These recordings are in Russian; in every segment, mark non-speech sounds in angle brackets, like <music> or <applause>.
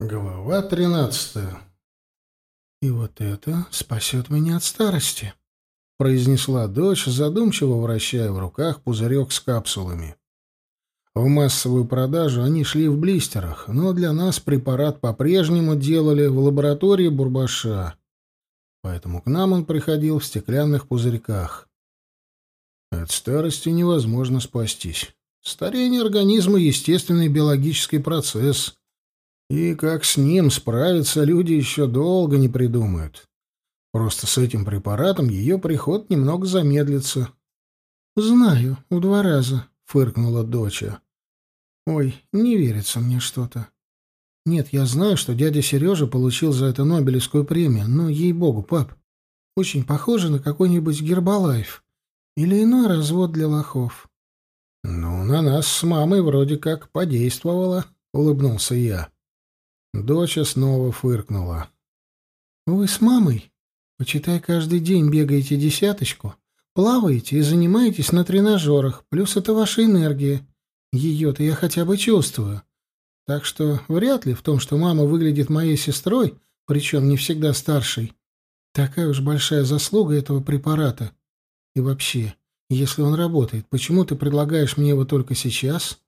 Глава тринадцатая. «И вот это спасет меня от старости», — произнесла дочь, задумчиво вращая в руках пузырек с капсулами. В массовую продажу они шли в блистерах, но для нас препарат по-прежнему делали в лаборатории Бурбаша, поэтому к нам он приходил в стеклянных пузырьках. От старости невозможно спастись. Старение организма — естественный биологический процесс — и как с ним справиться, люди еще долго не придумают. Просто с этим препаратом ее приход немного замедлится. — Знаю, в два раза, — фыркнула доча. — Ой, не верится мне что-то. Нет, я знаю, что дядя Сережа получил за это Нобелевскую премию, но, ей-богу, пап, очень похоже на какой-нибудь гербалайф или иной развод для лохов. — Ну, на нас с мамой вроде как подействовало, — улыбнулся я. Доча снова фыркнула. «Вы с мамой, почитай, каждый день бегаете десяточку, плаваете и занимаетесь на тренажерах, плюс это ваша энергия. Ее-то я хотя бы чувствую. Так что вряд ли в том, что мама выглядит моей сестрой, причем не всегда старшей, такая уж большая заслуга этого препарата. И вообще, если он работает, почему ты предлагаешь мне его только сейчас?»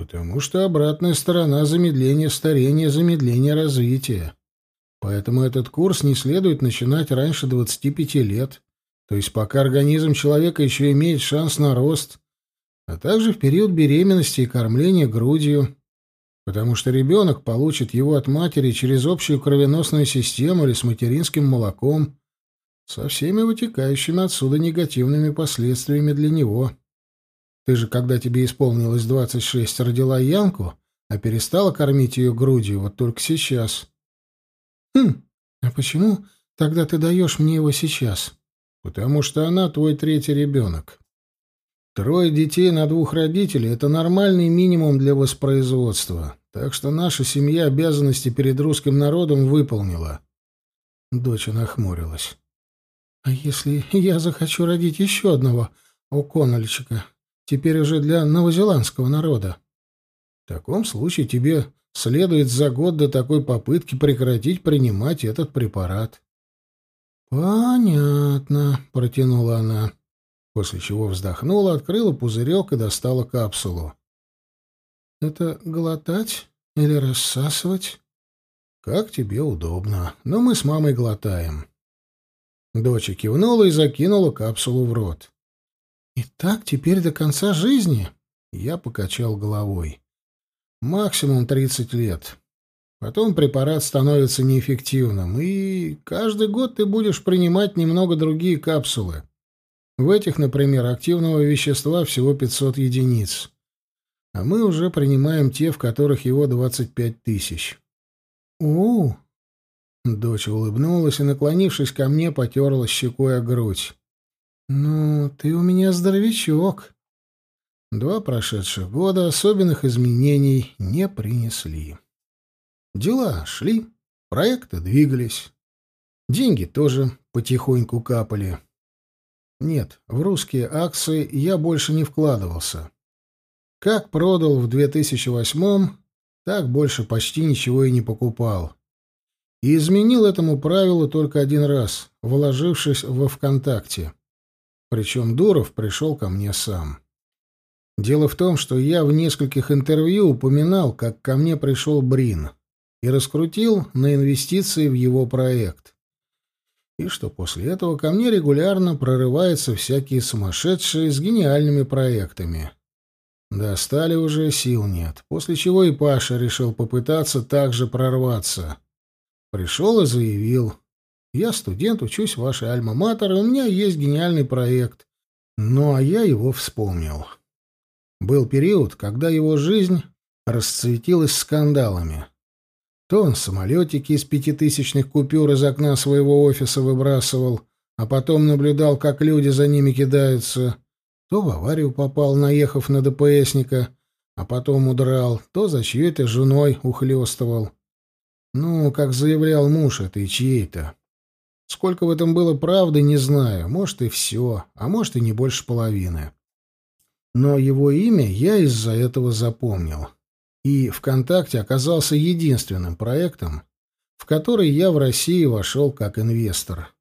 Потому что обратная сторона замедления старения — замедление развития. Поэтому этот курс не следует начинать раньше 25 лет, то есть пока организм человека еще имеет шанс на рост, а также в период беременности и кормления грудью, потому что ребенок получит его от матери через общую кровеносную систему или с материнским молоком, со всеми вытекающими отсюда негативными последствиями для него. Ты же, когда тебе исполнилось двадцать шесть, родила Янку, а перестала кормить ее грудью вот только сейчас. Хм, а почему тогда ты даешь мне его сейчас? Потому что она твой третий ребенок. Трое детей на двух родителей — это нормальный минимум для воспроизводства, так что наша семья обязанности перед русским народом выполнила. Дочь нахмурилась. — А если я захочу родить еще одного О'Коннельчика, теперь уже для новозеландского народа. В таком случае тебе следует за год до такой попытки прекратить принимать этот препарат. «Понятно», — протянула она, после чего вздохнула, открыла пузырек и достала капсулу. «Это глотать или рассасывать?» «Как тебе удобно, но мы с мамой глотаем». Доча кивнула и закинула капсулу в рот. «И так теперь до конца жизни?» Я покачал головой. «Максимум тридцать лет. Потом препарат становится неэффективным, и каждый год ты будешь принимать немного другие капсулы. В этих, например, активного вещества всего 500 единиц. А мы уже принимаем те, в которых его 25 тысяч». «О!» Дочь улыбнулась и, наклонившись ко мне, потерла щекой о грудь. «Ну, ты у меня здоровячок». Два прошедших года особенных изменений не принесли. Дела шли, проекты двигались. Деньги тоже потихоньку капали. Нет, в русские акции я больше не вкладывался. Как продал в 2008-м, так больше почти ничего и не покупал. И изменил этому правилу только один раз, вложившись во ВКонтакте. Причем Дуров пришел ко мне сам. Дело в том, что я в нескольких интервью упоминал, как ко мне пришел Брин и раскрутил на инвестиции в его проект. И что после этого ко мне регулярно прорываются всякие сумасшедшие с гениальными проектами. Достали уже, сил нет. После чего и Паша решил попытаться также прорваться. Пришел и заявил, я студент, учусь в вашей альма-матер, и у меня есть гениальный проект. Ну, а я его вспомнил. Был период, когда его жизнь расцветилась скандалами. То он самолетики из пятитысячных купюр из окна своего офиса выбрасывал, а потом наблюдал, как люди за ними кидаются, то в аварию попал, наехав на ДПСника, а потом удрал, то за чьей-то женой ухлёстывал. Ну, как заявлял муж этой чьей-то. Сколько в этом было правды, не знаю. Может, и все, а может, и не больше половины. Но его имя я из-за этого запомнил. и ВКонтакте оказался единственным проектом, в который я в России вошел как инвестор.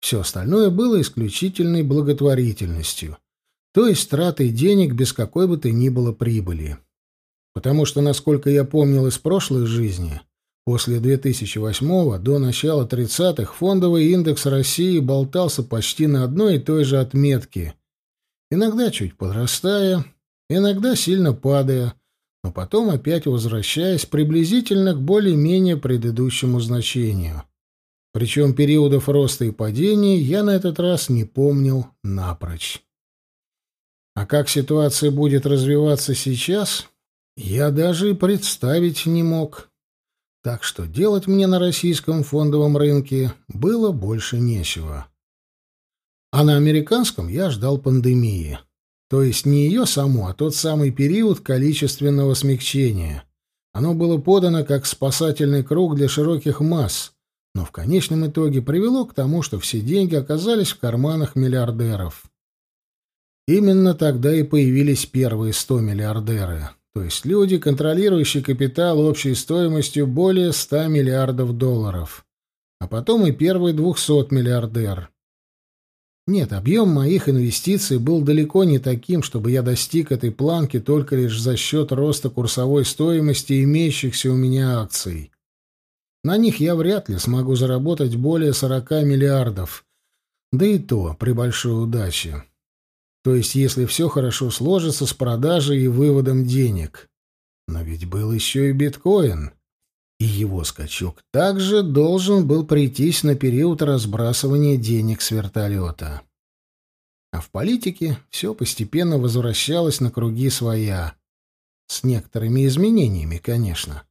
Все остальное было исключительной благотворительностью, то есть тратой денег без какой бы то ни было прибыли. Потому что, насколько я помнил из прошлой жизни, после 2008 до начала 30-х фондовый индекс России болтался почти на одной и той же отметке, иногда чуть подрастая, иногда сильно падая, но потом опять возвращаясь приблизительно к более-менее предыдущему значению. Причем периодов роста и падения я на этот раз не помнил напрочь. А как ситуация будет развиваться сейчас, я даже и представить не мог. Так что делать мне на российском фондовом рынке было больше нечего. А на американском я ждал пандемии. То есть не ее саму, а тот самый период количественного смягчения. Оно было подано как спасательный круг для широких масс, но в конечном итоге привело к тому, что все деньги оказались в карманах миллиардеров. Именно тогда и появились первые 100 миллиардеры, то есть люди, контролирующие капитал общей стоимостью более 100 миллиардов долларов, а потом и первый 200 миллиардер. Нет, объем моих инвестиций был далеко не таким, чтобы я достиг этой планки только лишь за счет роста курсовой стоимости имеющихся у меня акций. На них я вряд ли смогу заработать более 40 миллиардов, да и то при большой удаче. То есть, если все хорошо сложится с продажей и выводом денег. Но ведь был еще и биткоин. И его скачок также должен был прийтись на период разбрасывания денег с вертолета. А в политике все постепенно возвращалось на круги своя. С некоторыми изменениями, конечно.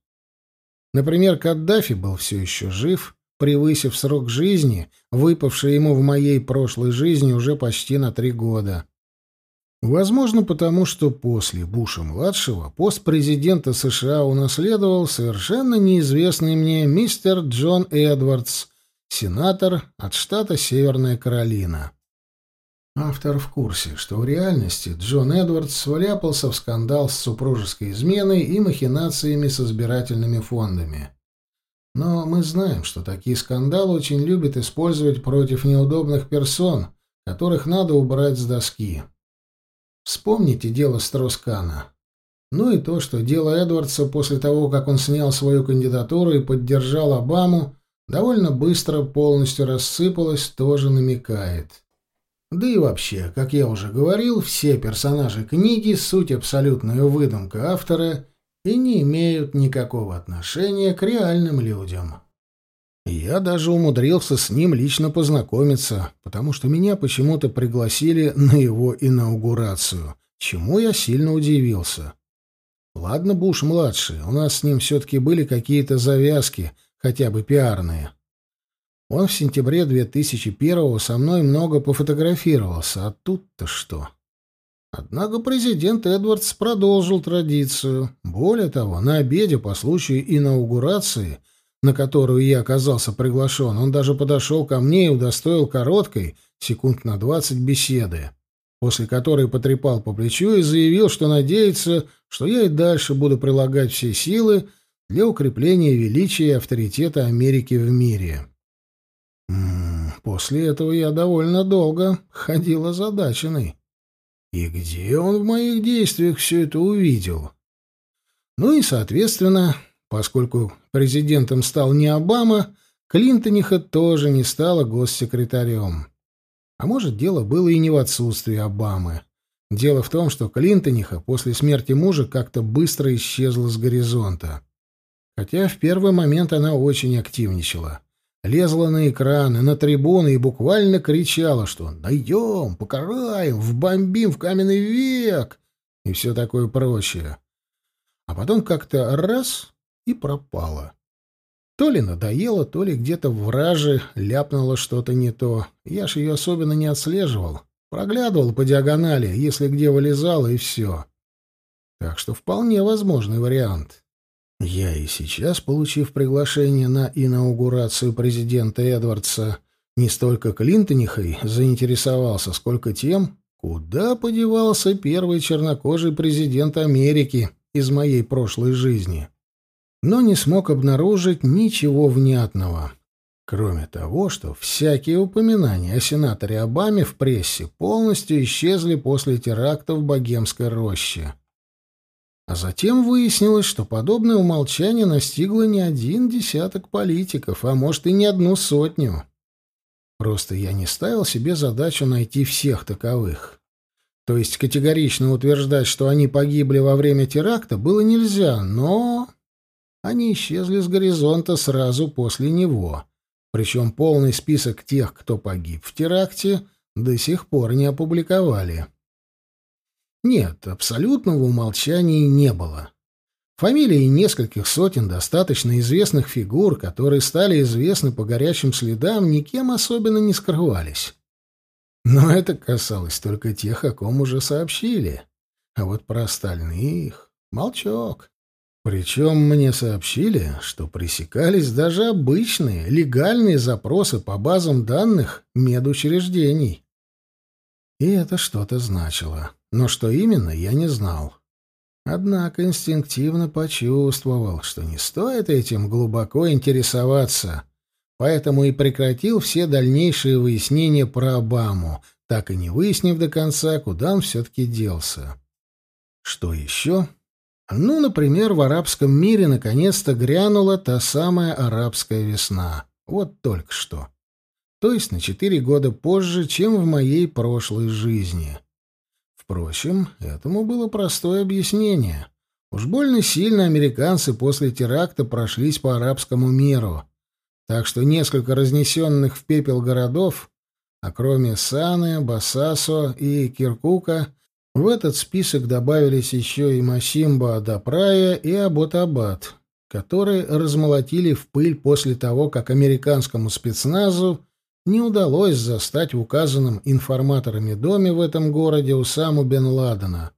Например, Каддафи был все еще жив, превысив срок жизни, выпавший ему в моей прошлой жизни уже почти на три года. Возможно, потому что после Буша-младшего пост президента США унаследовал совершенно неизвестный мне мистер Джон Эдвардс, сенатор от штата Северная Каролина. Автор в курсе, что в реальности Джон Эдвардс вляпался в скандал с супружеской изменой и махинациями с избирательными фондами. Но мы знаем, что такие скандалы очень любят использовать против неудобных персон, которых надо убрать с доски. Вспомните дело Строскана. Ну и то, что дело Эдвардса после того, как он снял свою кандидатуру и поддержал Обаму, довольно быстро полностью рассыпалось, тоже намекает. Да и вообще, как я уже говорил, все персонажи книги — суть абсолютная выдумка автора и не имеют никакого отношения к реальным людям. Я даже умудрился с ним лично познакомиться, потому что меня почему-то пригласили на его инаугурацию, чему я сильно удивился. Ладно, Буш-младший, у нас с ним все-таки были какие-то завязки, хотя бы пиарные. Он в сентябре 2001-го со мной много пофотографировался, а тут-то что? Однако президент Эдвардс продолжил традицию. Более того, на обеде по случаю инаугурации – на которую я оказался приглашен, он даже подошел ко мне и удостоил короткой, секунд на двадцать, беседы, после которой потрепал по плечу и заявил, что надеется, что я и дальше буду прилагать все силы для укрепления величия и авторитета Америки в мире. М-м, после этого я довольно долго ходил озадаченный. И где он в моих действиях все это увидел? Ну и, соответственно, Поскольку президентом стал не Обама, Клинтониха тоже не стала госсекретарем. А может, дело было и не в отсутствии Обамы. Дело в том, что Клинтониха после смерти мужа как-то быстро исчезла с горизонта. Хотя в первый момент она очень активничала. Лезла на экраны, на трибуны и буквально кричала, что «найдем, покараем, вбомбим в каменный век» и все такое прочее. А потом как-то раз и пропала. То ли надоело, то ли где-то в враже ляпнуло что-то не то. Я ж ее особенно не отслеживал. Проглядывал по диагонали, если где вылезало, и все. Так что вполне возможный вариант. Я и сейчас, получив приглашение на инаугурацию президента Эдвардса, не столько Клинтонихой заинтересовался, сколько тем, куда подевался первый чернокожий президент Америки — из моей прошлой жизни, но не смог обнаружить ничего внятного. Кроме того, что всякие упоминания о сенаторе Обаме в прессе полностью исчезли после теракта в Богемской роще. А затем выяснилось, что подобное умолчание настигло не один десяток политиков, а может и не одну сотню. Просто я не ставил себе задачу найти всех таковых. То есть категорично утверждать, что они погибли во время теракта, было нельзя, но они исчезли с горизонта сразу после него. Причем полный список тех, кто погиб в теракте, до сих пор не опубликовали. Нет, абсолютного умолчания не было. Фамилии нескольких сотен достаточно известных фигур, которые стали известны по горячим следам, никем особенно не скрывались. Но это касалось только тех, о ком уже сообщили. А вот про остальных — молчок. Причем мне сообщили, что пресекались даже обычные, легальные запросы по базам данных медучреждений. И это что-то значило. Но что именно, я не знал. Однако инстинктивно почувствовал, что не стоит этим глубоко интересоваться, поэтому и прекратил все дальнейшие выяснения про Обаму, так и не выяснив до конца, куда он все-таки делся. Что еще? Ну, например, в арабском мире наконец-то грянула та самая арабская весна. Вот только что. То есть на четыре года позже, чем в моей прошлой жизни. Впрочем, этому было простое объяснение. Уж больно сильно американцы после теракта прошлись по арабскому миру. Так что несколько разнесенных в пепел городов, а кроме Саны, Басасо и Киркука, в этот список добавились еще и Масимба Адапрая и Аботабад, которые размолотили в пыль после того, как американскому спецназу не удалось застать в указанном информаторами доме в этом городе Усаму бен Ладена,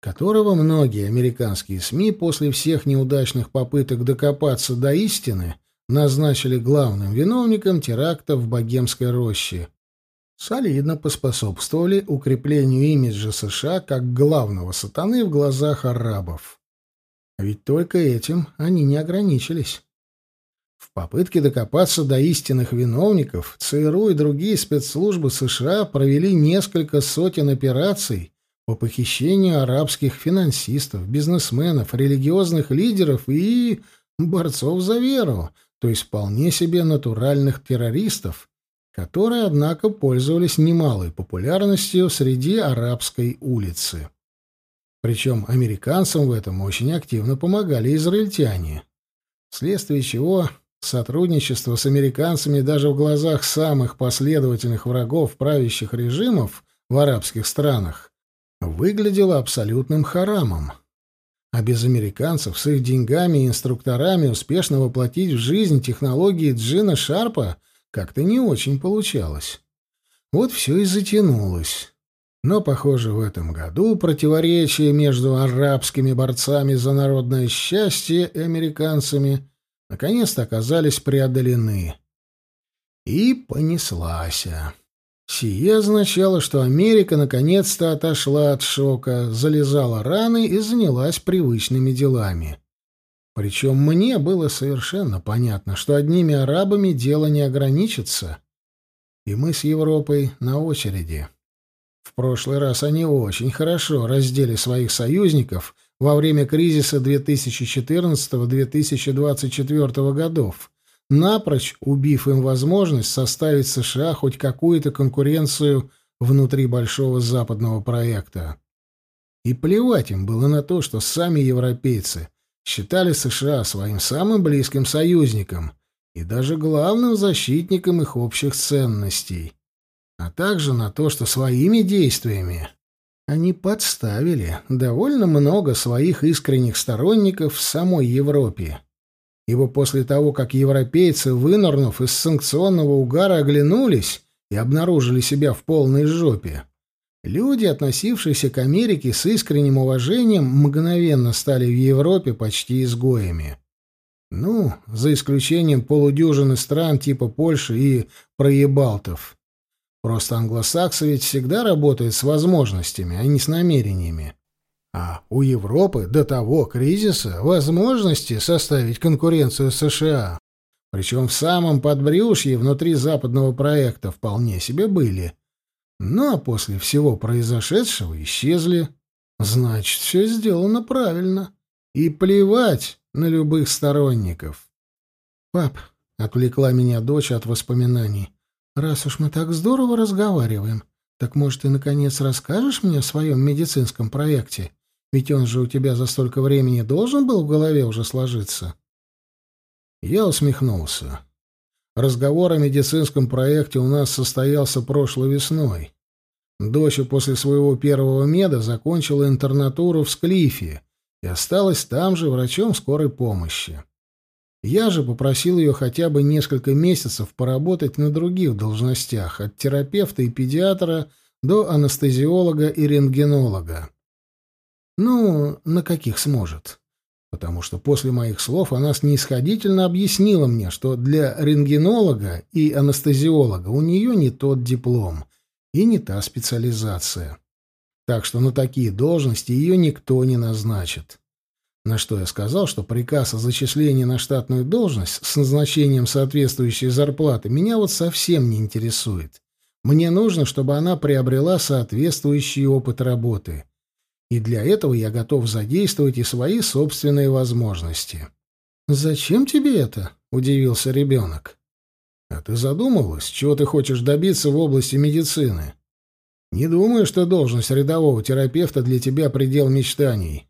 которого многие американские СМИ после всех неудачных попыток докопаться до истины назначили главным виновником теракта в Богемской роще. Солидно поспособствовали укреплению имиджа США как главного сатаны в глазах арабов. Ведь только этим они не ограничились. В попытке докопаться до истинных виновников ЦРУ и другие спецслужбы США провели несколько сотен операций по похищению арабских финансистов, бизнесменов, религиозных лидеров и борцов за веру, то есть вполне себе натуральных террористов, которые, однако, пользовались немалой популярностью среди арабской улицы. Причем американцам в этом очень активно помогали израильтяне, вследствие чего Сотрудничество с американцами даже в глазах самых последовательных врагов правящих режимов в арабских странах выглядело абсолютным харамом. А без американцев с их деньгами и инструкторами успешно воплотить в жизнь технологии Джина Шарпа как-то не очень получалось. Вот все и затянулось. Но, похоже, в этом году противоречия между арабскими борцами за народное счастье и американцами – наконец-то оказались преодолены. И понеслась. Сие означало, что Америка наконец-то отошла от шока, залезала раны и занялась привычными делами. Причем мне было совершенно понятно, что одними арабами дело не ограничится. И мы с Европой на очереди. В прошлый раз они очень хорошо раздели своих союзников во время кризиса 2014-2024 годов, напрочь убив им возможность составить США хоть какую-то конкуренцию внутри большого западного проекта. И плевать им было на то, что сами европейцы считали США своим самым близким союзником и даже главным защитником их общих ценностей, а также на то, что своими действиями они подставили довольно много своих искренних сторонников в самой Европе. Ибо после того, как европейцы, вынырнув из санкционного угара, оглянулись и обнаружили себя в полной жопе, люди, относившиеся к Америке с искренним уважением, мгновенно стали в Европе почти изгоями. Ну, за исключением полудюжины стран типа Польши и проебалтов. Просто англосаксы ведь всегда работают с возможностями, а не с намерениями. А у Европы до того кризиса возможности составить конкуренцию США, причем в самом подбрюшье внутри западного проекта, вполне себе были. Ну а после всего произошедшего исчезли. Значит, все сделано правильно. И плевать на любых сторонников. «Пап», — отвлекла меня дочь от воспоминаний, — «раз уж мы так здорово разговариваем, так, может, ты, наконец, расскажешь мне о своем медицинском проекте? Ведь он же у тебя за столько времени должен был в голове уже сложиться». Я усмехнулся. Разговор о медицинском проекте у нас состоялся прошлой весной. Дочь после своего первого меда закончила интернатуру в Склифе и осталась там же врачом скорой помощи. Я же попросил ее хотя бы несколько месяцев поработать на других должностях, от терапевта и педиатра до анестезиолога и рентгенолога. Ну, на каких сможет. Потому что после моих слов она снисходительно объяснила мне, что для рентгенолога и анестезиолога у нее не тот диплом и не та специализация. Так что на такие должности ее никто не назначит. На что я сказал, что приказ о зачислении на штатную должность с назначением соответствующей зарплаты меня вот совсем не интересует. Мне нужно, чтобы она приобрела соответствующий опыт работы. И для этого я готов задействовать и свои собственные возможности. «Зачем тебе это?» — удивился ребенок. «А ты задумывалась, чего ты хочешь добиться в области медицины?» Не думаю, что должность рядового терапевта для тебя предел мечтаний.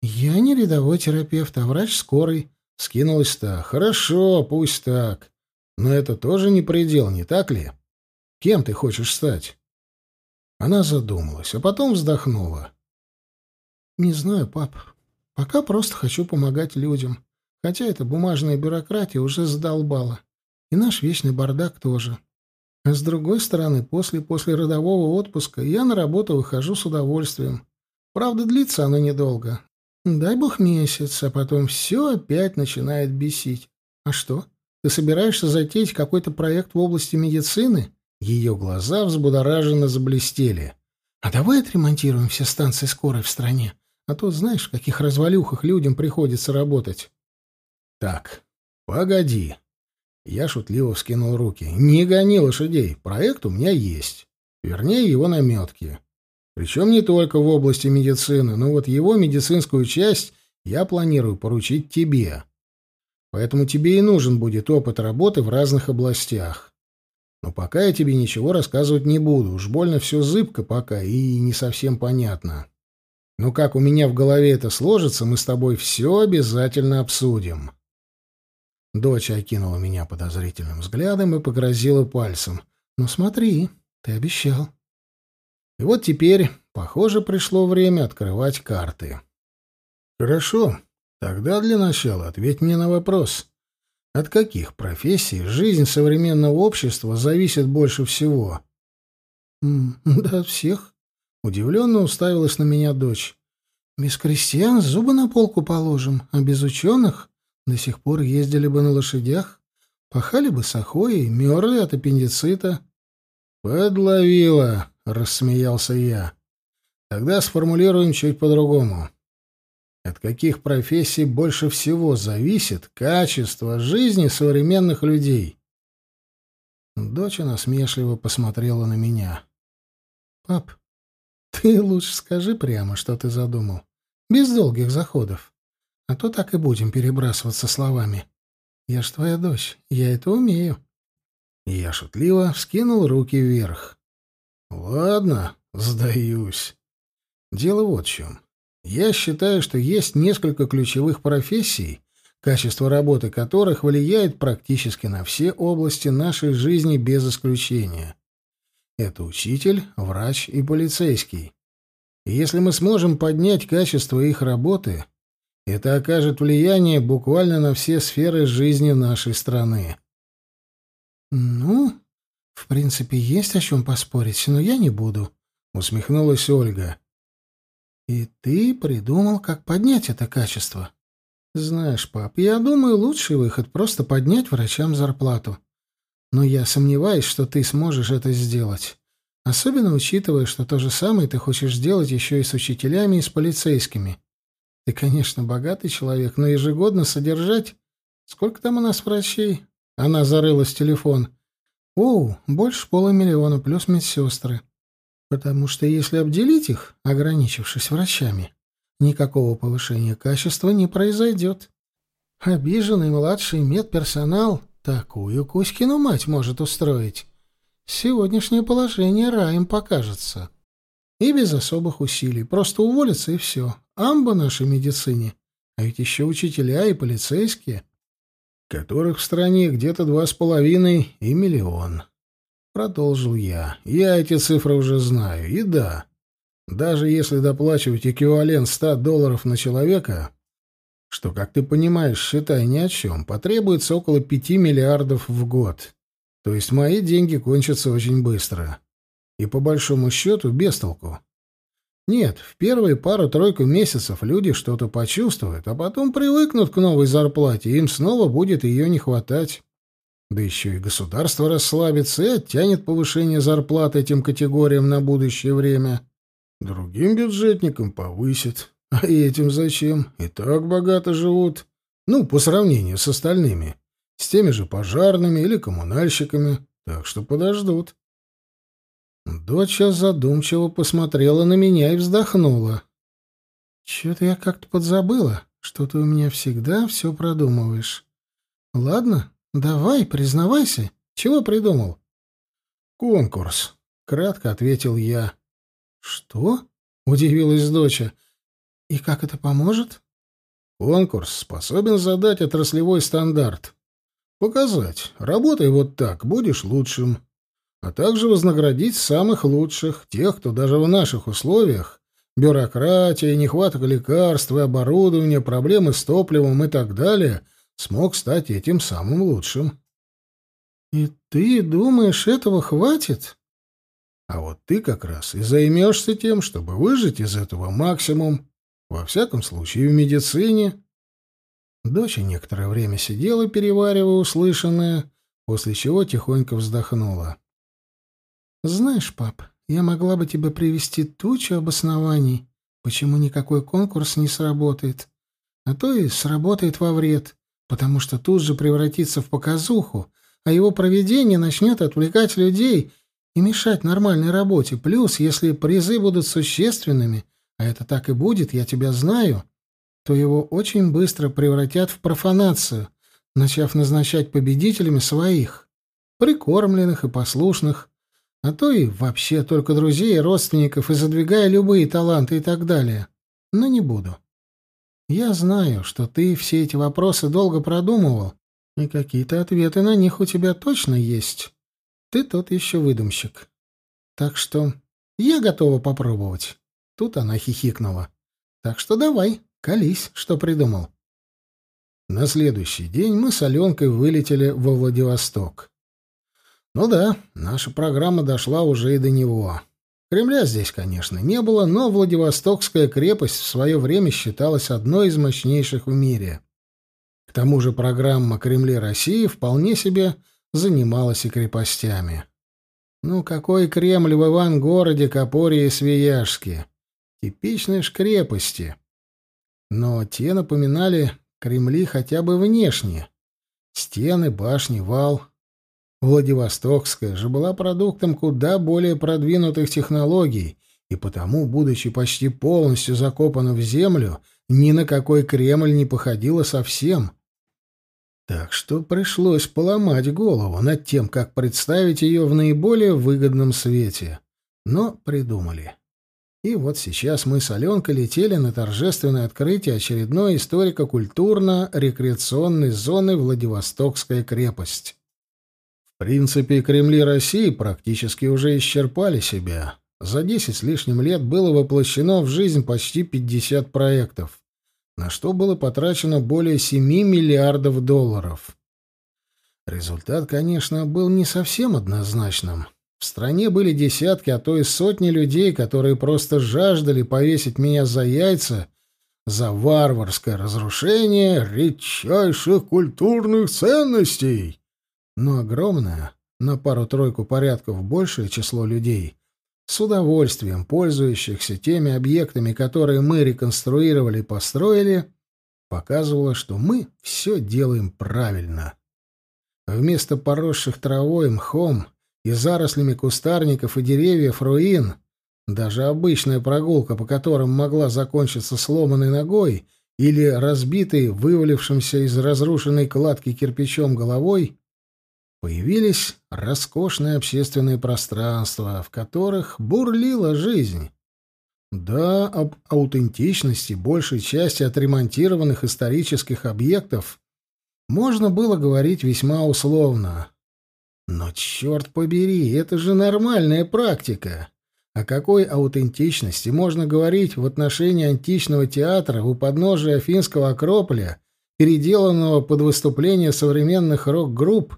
Я не рядовой терапевт, а врач скорой. Скинулась та. Хорошо, пусть так. Но это тоже не предел, не так ли? Кем ты хочешь стать? Она задумалась, а потом вздохнула. Не знаю, пап. Пока просто хочу помогать людям. Хотя эта бумажная бюрократия уже задолбала. И наш вечный бардак тоже. А с другой стороны, после после родового отпуска я на работу выхожу с удовольствием. Правда, длится оно недолго. Дай бог месяц, а потом все опять начинает бесить. А что? Ты собираешься затеять какой-то проект в области медицины? Ее глаза взбудораженно заблестели. А давай отремонтируем все станции скорой в стране. А то знаешь, в каких развалюхах людям приходится работать. Так, погоди. Я шутливо вскинул руки. «Не гони лошадей. Проект у меня есть. Вернее, его наметки. Причем не только в области медицины, но вот его медицинскую часть я планирую поручить тебе. Поэтому тебе и нужен будет опыт работы в разных областях. Но пока я тебе ничего рассказывать не буду. Уж больно все зыбко пока и не совсем понятно. Но как у меня в голове это сложится, мы с тобой все обязательно обсудим». Дочь окинула меня подозрительным взглядом и погрозила пальцем. «Ну смотри, ты обещал». И вот теперь, похоже, пришло время открывать карты. «Хорошо. Тогда для начала ответь мне на вопрос. От каких профессий жизнь современного общества зависит больше всего?» <laughs> «Да от всех». Удивленно уставилась на меня дочь. «Без крестьян зубы на полку положим, а без ученых до сих пор ездили бы на лошадях, пахали бы сахой и мерли от аппендицита. «Подловила!» — рассмеялся я. «Тогда сформулируем чуть по-другому. От каких профессий больше всего зависит качество жизни современных людей?» Дочь насмешливо посмотрела на меня. «Пап, <laughs> ты лучше скажи прямо, что ты задумал, без долгих заходов. А то так и будем перебрасываться словами. Я ж твоя дочь, я это умею. я шутливо вскинул руки вверх. Ладно, сдаюсь. Дело вот в чем. Я считаю, что есть несколько ключевых профессий, качество работы которых влияет практически на все области нашей жизни без исключения. Это учитель, врач и полицейский. И если мы сможем поднять качество их работы, это окажет влияние буквально на все сферы жизни нашей страны. «Ну, в принципе, есть о чем поспорить, но я не буду», — усмехнулась Ольга. «И ты придумал, как поднять это качество?» «Знаешь, пап, я думаю, лучший выход — просто поднять врачам зарплату. Но я сомневаюсь, что ты сможешь это сделать. Особенно учитывая, что то же самое ты хочешь сделать еще и с учителями и с полицейскими. Ты, конечно, богатый человек, но ежегодно содержать... Сколько там у нас врачей? Она зарылась в телефон. Оу, больше полумиллиона, плюс медсестры. Потому что если обделить их, ограничившись врачами, никакого повышения качества не произойдет. Обиженный младший медперсонал такую Кузькину мать может устроить. Сегодняшнее положение раем покажется. И без особых усилий. Просто уволиться и все. Амба нашей медицине. А ведь еще учителя и полицейские которых в стране где-то два с половиной и миллион. Продолжил я. Я эти цифры уже знаю. И да, даже если доплачивать эквивалент 100 долларов на человека, что, как ты понимаешь, считай ни о чем, потребуется около 5 миллиардов в год. То есть мои деньги кончатся очень быстро. И по большому счету без толку. Нет, в первые пару-тройку месяцев люди что-то почувствуют, а потом привыкнут к новой зарплате, и им снова будет ее не хватать. Да еще и государство расслабится и оттянет повышение зарплат этим категориям на будущее время. Другим бюджетникам повысит. А этим зачем? И так богато живут. Ну, по сравнению с остальными. С теми же пожарными или коммунальщиками. Так что подождут. Доча задумчиво посмотрела на меня и вздохнула. «Чё-то я как-то подзабыла, что ты у меня всегда все продумываешь. Ладно, давай, признавайся, чего придумал?» «Конкурс», — кратко ответил я. «Что?» — удивилась доча. «И как это поможет?» «Конкурс способен задать отраслевой стандарт. Показать, работай вот так, будешь лучшим а также вознаградить самых лучших, тех, кто даже в наших условиях бюрократия, нехватка лекарств и оборудования, проблемы с топливом и так далее, смог стать этим самым лучшим. И ты думаешь, этого хватит? А вот ты как раз и займешься тем, чтобы выжить из этого максимум, во всяком случае в медицине. Дочь некоторое время сидела, переваривая услышанное, после чего тихонько вздохнула. Знаешь, пап, я могла бы тебе привести тучу обоснований, почему никакой конкурс не сработает. А то и сработает во вред, потому что тут же превратится в показуху, а его проведение начнет отвлекать людей и мешать нормальной работе. Плюс, если призы будут существенными, а это так и будет, я тебя знаю, то его очень быстро превратят в профанацию, начав назначать победителями своих, прикормленных и послушных, а то и вообще только друзей и родственников, и задвигая любые таланты и так далее. Но не буду. Я знаю, что ты все эти вопросы долго продумывал, и какие-то ответы на них у тебя точно есть. Ты тот еще выдумщик. Так что я готова попробовать. Тут она хихикнула. Так что давай, колись, что придумал. На следующий день мы с Аленкой вылетели во Владивосток. Ну да, наша программа дошла уже и до него. Кремля здесь, конечно, не было, но Владивостокская крепость в свое время считалась одной из мощнейших в мире. К тому же программа Кремля России вполне себе занималась и крепостями. Ну какой Кремль в Ивангороде, Копоре и Свияжске? Типичные ж крепости. Но те напоминали Кремли хотя бы внешне. Стены, башни, вал, Владивостокская же была продуктом куда более продвинутых технологий, и потому, будучи почти полностью закопана в землю, ни на какой Кремль не походила совсем. Так что пришлось поломать голову над тем, как представить ее в наиболее выгодном свете. Но придумали. И вот сейчас мы с Аленкой летели на торжественное открытие очередной историко-культурно-рекреационной зоны Владивостокская крепость. В принципе, Кремли России практически уже исчерпали себя. За 10 с лишним лет было воплощено в жизнь почти 50 проектов, на что было потрачено более 7 миллиардов долларов. Результат, конечно, был не совсем однозначным. В стране были десятки, а то и сотни людей, которые просто жаждали повесить меня за яйца за варварское разрушение редчайших культурных ценностей но огромное, на пару-тройку порядков большее число людей с удовольствием пользующихся теми объектами, которые мы реконструировали и построили, показывало, что мы все делаем правильно. Вместо поросших травой, мхом и зарослями кустарников и деревьев руин, даже обычная прогулка, по которым могла закончиться сломанной ногой или разбитой, вывалившимся из разрушенной кладки кирпичом головой, появились роскошные общественные пространства, в которых бурлила жизнь. Да, об аутентичности большей части отремонтированных исторических объектов можно было говорить весьма условно. Но, черт побери, это же нормальная практика. О какой аутентичности можно говорить в отношении античного театра у подножия Афинского Акрополя, переделанного под выступление современных рок-групп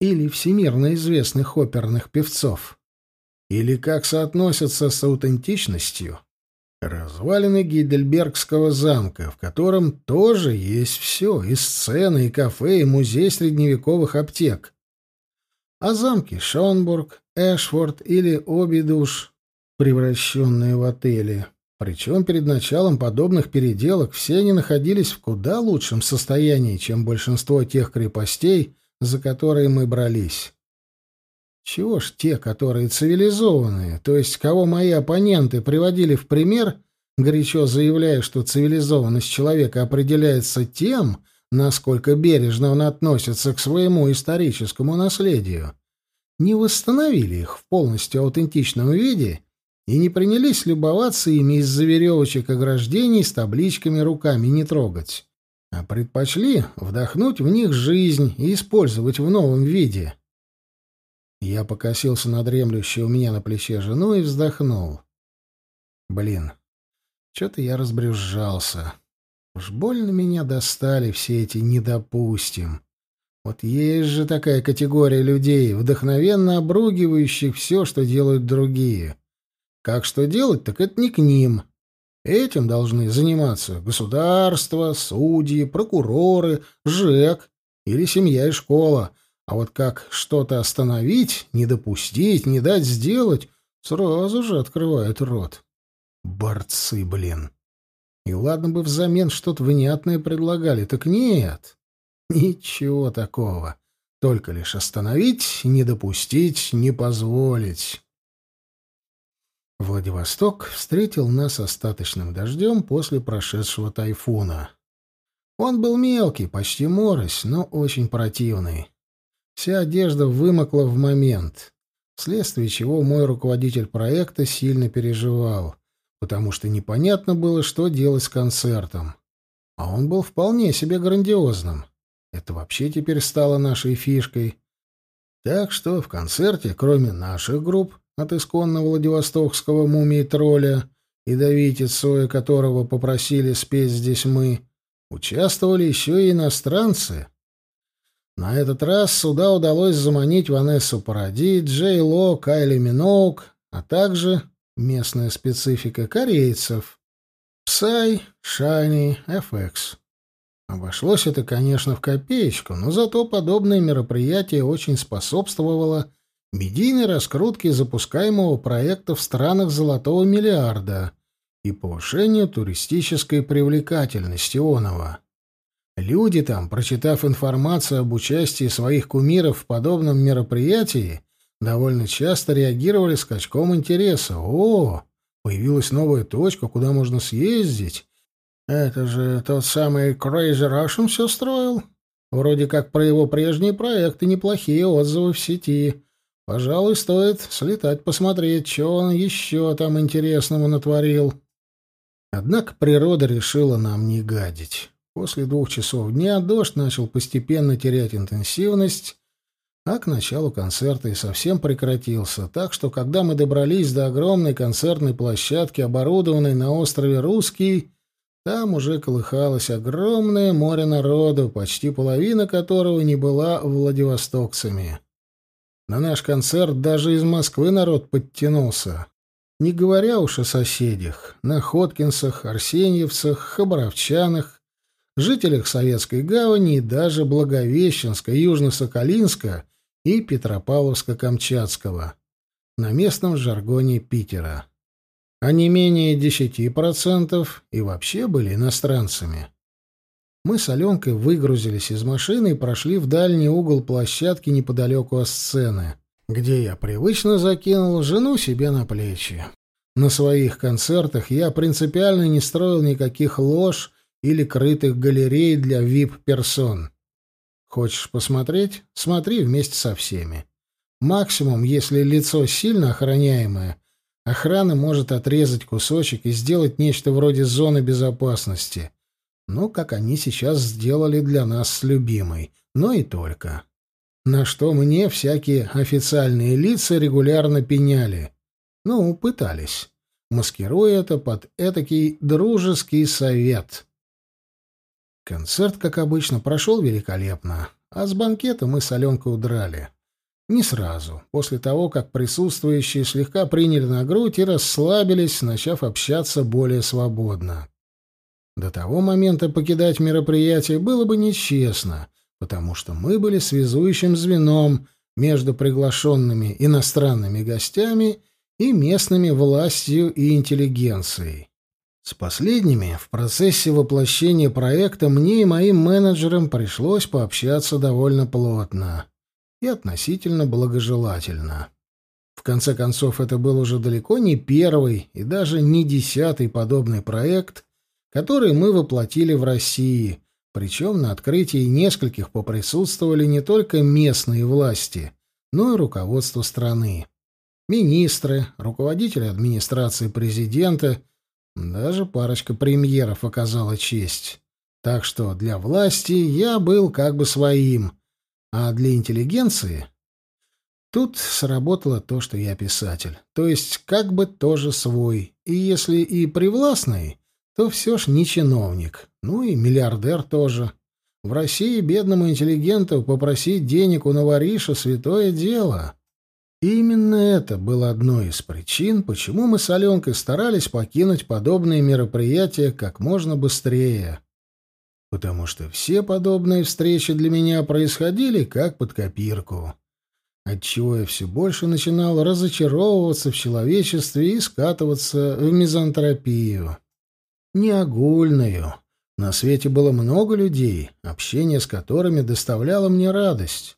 или всемирно известных оперных певцов? Или как соотносятся с аутентичностью развалины Гейдельбергского замка, в котором тоже есть все, и сцены, и кафе, и музей средневековых аптек. А замки Шонбург, Эшфорд или Обидуш, превращенные в отели. Причем перед началом подобных переделок все они находились в куда лучшем состоянии, чем большинство тех крепостей, за которые мы брались. Чего ж те, которые цивилизованные, то есть кого мои оппоненты приводили в пример, горячо заявляя, что цивилизованность человека определяется тем, насколько бережно он относится к своему историческому наследию, не восстановили их в полностью аутентичном виде и не принялись любоваться ими из-за веревочек ограждений с табличками «руками не трогать», а предпочли вдохнуть в них жизнь и использовать в новом виде. Я покосился на дремлющую у меня на плече жену и вздохнул. Блин, что-то я разбрюзжался. Уж больно меня достали все эти «недопустим». Вот есть же такая категория людей, вдохновенно обругивающих все, что делают другие. Как что делать, так это не к ним. Этим должны заниматься государство, судьи, прокуроры, ЖЭК или семья и школа — а вот как что-то остановить, не допустить, не дать сделать, сразу же открывают рот. Борцы, блин. И ладно бы взамен что-то внятное предлагали, так нет. Ничего такого. Только лишь остановить, не допустить, не позволить. Владивосток встретил нас остаточным дождем после прошедшего тайфуна. Он был мелкий, почти морось, но очень противный. Вся одежда вымокла в момент, вследствие чего мой руководитель проекта сильно переживал, потому что непонятно было, что делать с концертом. А он был вполне себе грандиозным. Это вообще теперь стало нашей фишкой. Так что в концерте, кроме наших групп, от исконного Владивостокского Мумий Тролля и да Вити Цоя, которого попросили спеть здесь мы, участвовали еще и иностранцы — на этот раз сюда удалось заманить Ванессу Паради, Джей Ло, Кайли Миноуг, а также местная специфика корейцев — Псай, Шайни, FX. Обошлось это, конечно, в копеечку, но зато подобное мероприятие очень способствовало медийной раскрутке запускаемого проекта в странах золотого миллиарда и повышению туристической привлекательности оного. Люди там, прочитав информацию об участии своих кумиров в подобном мероприятии, довольно часто реагировали скачком интереса. «О, появилась новая точка, куда можно съездить. Это же тот самый Crazy Russian все строил. Вроде как про его прежние проекты неплохие отзывы в сети. Пожалуй, стоит слетать посмотреть, что он еще там интересного натворил». Однако природа решила нам не гадить. После двух часов дня дождь начал постепенно терять интенсивность, а к началу концерта и совсем прекратился, так что когда мы добрались до огромной концертной площадки, оборудованной на острове Русский, там уже колыхалось огромное море народу, почти половина которого не была владивостокцами. На наш концерт даже из Москвы народ подтянулся. Не говоря уж о соседях, на Хоткинсах, Арсеньевцах, Хабаровчанах, жителях Советской гавани и даже Благовещенска, Южно-Соколинска и Петропавловска-Камчатского. на местном жаргоне Питера. А не менее 10% и вообще были иностранцами. Мы с Аленкой выгрузились из машины и прошли в дальний угол площадки неподалеку от сцены, где я привычно закинул жену себе на плечи. На своих концертах я принципиально не строил никаких лож или крытых галерей для вип-персон. Хочешь посмотреть? Смотри вместе со всеми. Максимум, если лицо сильно охраняемое, охрана может отрезать кусочек и сделать нечто вроде зоны безопасности. Ну, как они сейчас сделали для нас с любимой. Но и только. На что мне всякие официальные лица регулярно пеняли. Ну, пытались, маскируя это под этакий дружеский совет. Концерт, как обычно, прошел великолепно, а с банкета мы с Аленкой удрали. Не сразу, после того, как присутствующие слегка приняли на грудь и расслабились, начав общаться более свободно. До того момента покидать мероприятие было бы нечестно, потому что мы были связующим звеном между приглашенными иностранными гостями и местными властью и интеллигенцией. С последними в процессе воплощения проекта мне и моим менеджерам пришлось пообщаться довольно плотно и относительно благожелательно. В конце концов, это был уже далеко не первый и даже не десятый подобный проект, который мы воплотили в России, причем на открытии нескольких поприсутствовали не только местные власти, но и руководство страны. Министры, руководители администрации президента, даже парочка премьеров оказала честь. Так что для власти я был как бы своим, а для интеллигенции... Тут сработало то, что я писатель, то есть как бы тоже свой, и если и привластный, то все ж не чиновник, ну и миллиардер тоже. В России бедному интеллигенту попросить денег у новориша — святое дело. И именно это было одной из причин, почему мы с Аленкой старались покинуть подобные мероприятия как можно быстрее. Потому что все подобные встречи для меня происходили как под копирку. Отчего я все больше начинал разочаровываться в человечестве и скатываться в мизантропию. Не огульную. На свете было много людей, общение с которыми доставляло мне радость.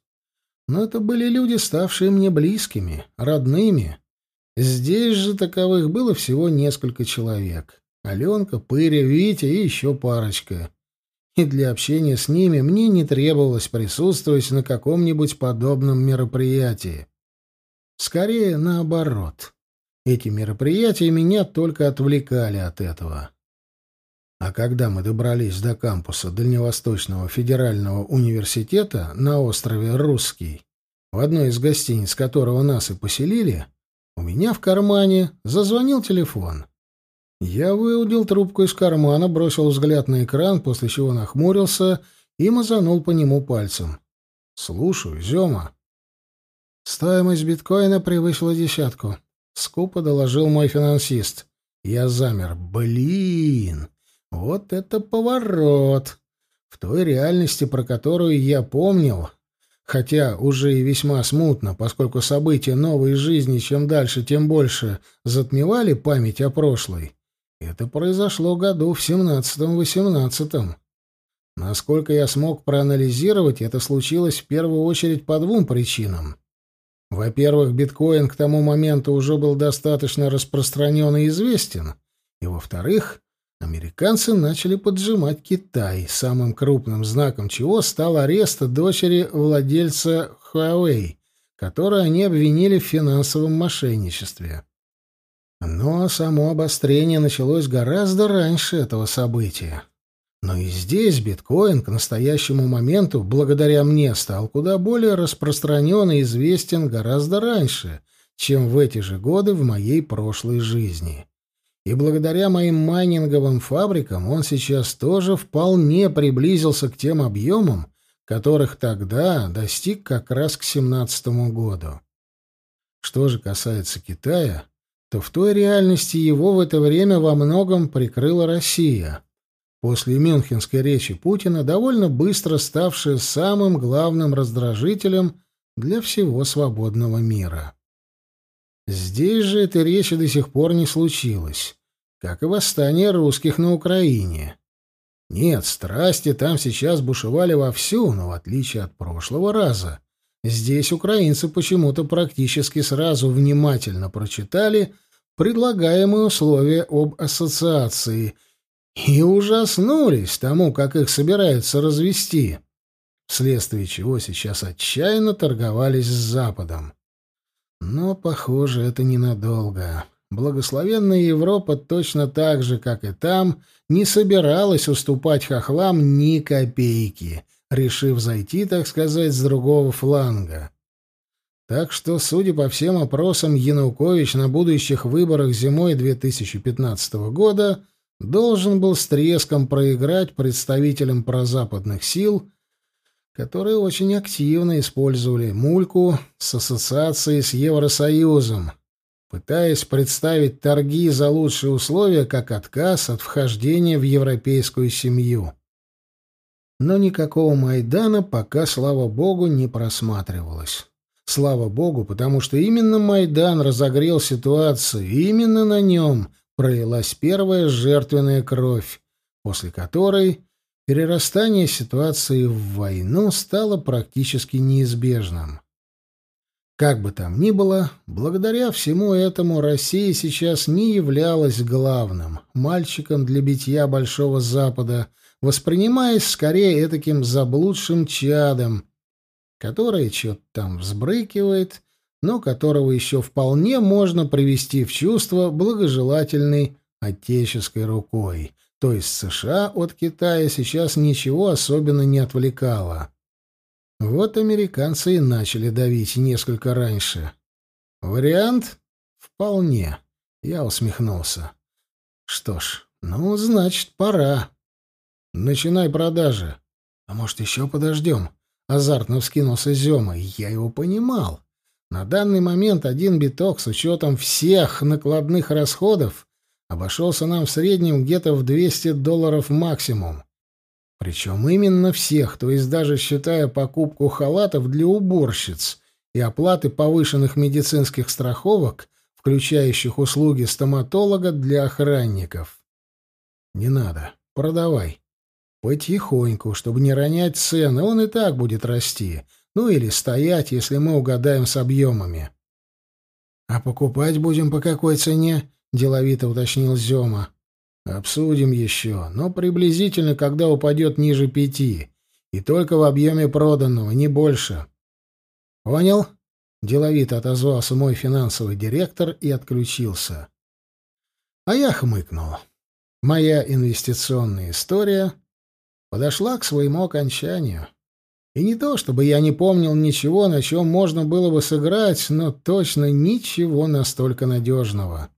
Но это были люди, ставшие мне близкими, родными. Здесь же таковых было всего несколько человек. Аленка, Пыря, Витя и еще парочка. И для общения с ними мне не требовалось присутствовать на каком-нибудь подобном мероприятии. Скорее, наоборот. Эти мероприятия меня только отвлекали от этого. А когда мы добрались до кампуса Дальневосточного федерального университета на острове Русский, в одной из гостиниц которого нас и поселили, у меня в кармане зазвонил телефон. Я выудил трубку из кармана, бросил взгляд на экран, после чего нахмурился и мазанул по нему пальцем. «Слушаю, Зёма». «Стоимость биткоина превысила десятку», — скупо доложил мой финансист. Я замер. «Блин!» Вот это поворот! В той реальности, про которую я помнил, хотя уже и весьма смутно, поскольку события новой жизни чем дальше, тем больше затмевали память о прошлой, это произошло году в семнадцатом-восемнадцатом. Насколько я смог проанализировать, это случилось в первую очередь по двум причинам. Во-первых, биткоин к тому моменту уже был достаточно распространен и известен, и, во-вторых, Американцы начали поджимать Китай, самым крупным знаком чего стал арест дочери владельца Huawei, которую они обвинили в финансовом мошенничестве. Но само обострение началось гораздо раньше этого события. Но и здесь биткоин к настоящему моменту, благодаря мне, стал куда более распространен и известен гораздо раньше, чем в эти же годы в моей прошлой жизни и благодаря моим майнинговым фабрикам он сейчас тоже вполне приблизился к тем объемам, которых тогда достиг как раз к семнадцатому году. Что же касается Китая, то в той реальности его в это время во многом прикрыла Россия, после мюнхенской речи Путина, довольно быстро ставшая самым главным раздражителем для всего свободного мира. Здесь же этой речи до сих пор не случилось, как и восстание русских на Украине. Нет, страсти там сейчас бушевали вовсю, но в отличие от прошлого раза, здесь украинцы почему-то практически сразу внимательно прочитали предлагаемые условия об ассоциации и ужаснулись тому, как их собираются развести, вследствие чего сейчас отчаянно торговались с Западом. Но, похоже, это ненадолго. Благословенная Европа точно так же, как и там, не собиралась уступать хохлам ни копейки, решив зайти, так сказать, с другого фланга. Так что, судя по всем опросам, Янукович на будущих выборах зимой 2015 года должен был с треском проиграть представителям прозападных сил, которые очень активно использовали мульку с ассоциацией с Евросоюзом, пытаясь представить торги за лучшие условия как отказ от вхождения в европейскую семью. Но никакого Майдана пока, слава богу, не просматривалось. Слава богу, потому что именно Майдан разогрел ситуацию, и именно на нем пролилась первая жертвенная кровь, после которой перерастание ситуации в войну стало практически неизбежным. Как бы там ни было, благодаря всему этому Россия сейчас не являлась главным мальчиком для битья Большого Запада, воспринимаясь скорее таким заблудшим чадом, которое что-то там взбрыкивает, но которого еще вполне можно привести в чувство благожелательной отеческой рукой. То есть США от Китая сейчас ничего особенно не отвлекало. Вот американцы и начали давить несколько раньше. Вариант? Вполне. Я усмехнулся. Что ж, ну, значит, пора. Начинай продажи. А может, еще подождем? Азартно вскинулся Зема. Я его понимал. На данный момент один биток с учетом всех накладных расходов обошелся нам в среднем где-то в 200 долларов максимум. Причем именно всех, то есть даже считая покупку халатов для уборщиц и оплаты повышенных медицинских страховок, включающих услуги стоматолога для охранников. Не надо, продавай. Потихоньку, чтобы не ронять цены, он и так будет расти. Ну или стоять, если мы угадаем с объемами. — А покупать будем по какой цене? — деловито уточнил Зема. Обсудим еще, но приблизительно, когда упадет ниже пяти. И только в объеме проданного, не больше. Понял? Деловито отозвался мой финансовый директор и отключился. А я хмыкнул. Моя инвестиционная история подошла к своему окончанию. И не то, чтобы я не помнил ничего, на чем можно было бы сыграть, но точно ничего настолько надежного.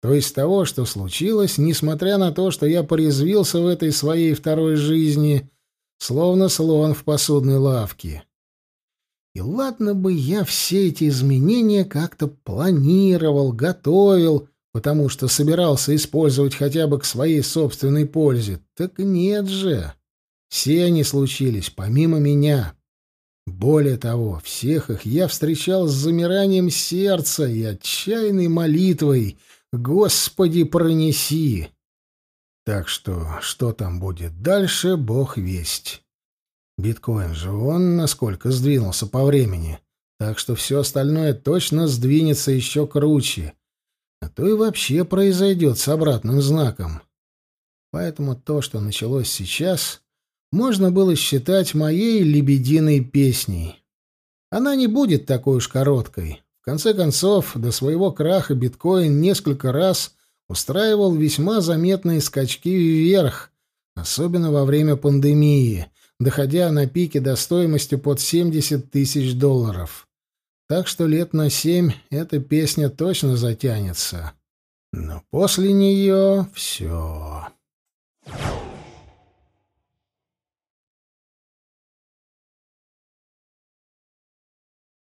То есть того, что случилось, несмотря на то, что я порезвился в этой своей второй жизни, словно слон в посудной лавке. И ладно бы я все эти изменения как-то планировал, готовил, потому что собирался использовать хотя бы к своей собственной пользе. Так нет же. Все они случились помимо меня. Более того, всех их я встречал с замиранием сердца и отчаянной молитвой — Господи, пронеси! Так что, что там будет дальше, бог весть. Биткоин же он насколько сдвинулся по времени, так что все остальное точно сдвинется еще круче, а то и вообще произойдет с обратным знаком. Поэтому то, что началось сейчас, можно было считать моей лебединой песней. Она не будет такой уж короткой конце концов, до своего краха биткоин несколько раз устраивал весьма заметные скачки вверх, особенно во время пандемии, доходя на пике до стоимости под 70 тысяч долларов. Так что лет на семь эта песня точно затянется. Но после нее все.